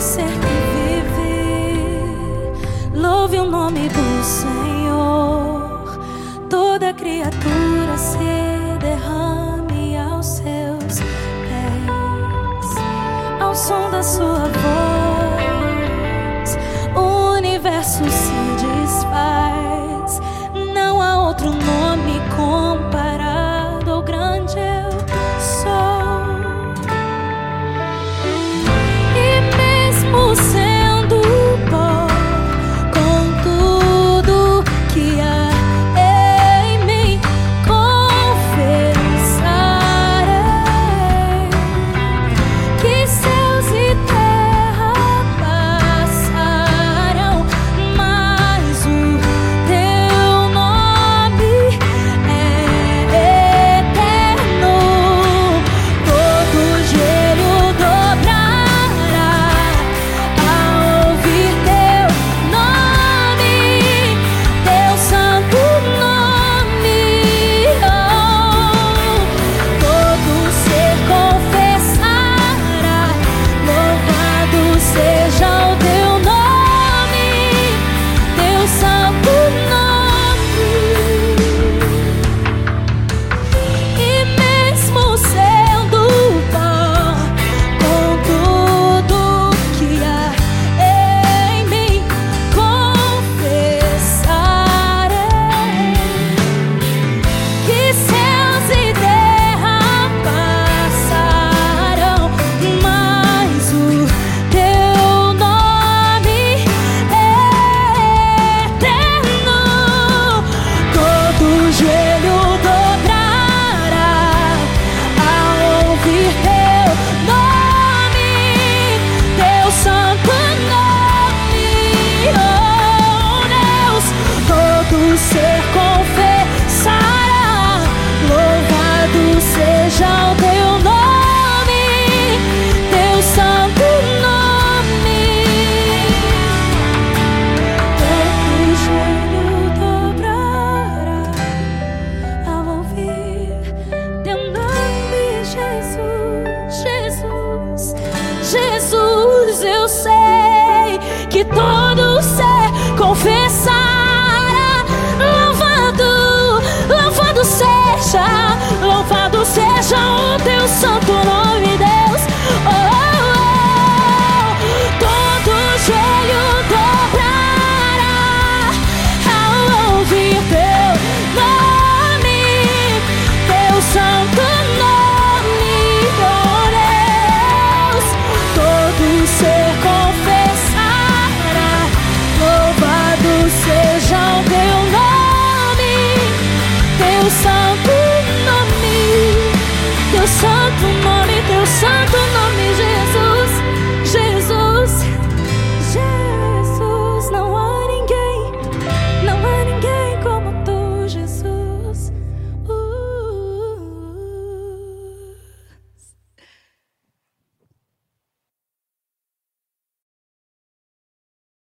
ser que vive louve o nome do Senhor. Toda criatura se derrame aos seus pés, ao som da sua voz. O universo se todo Santo nome, teu santo nome.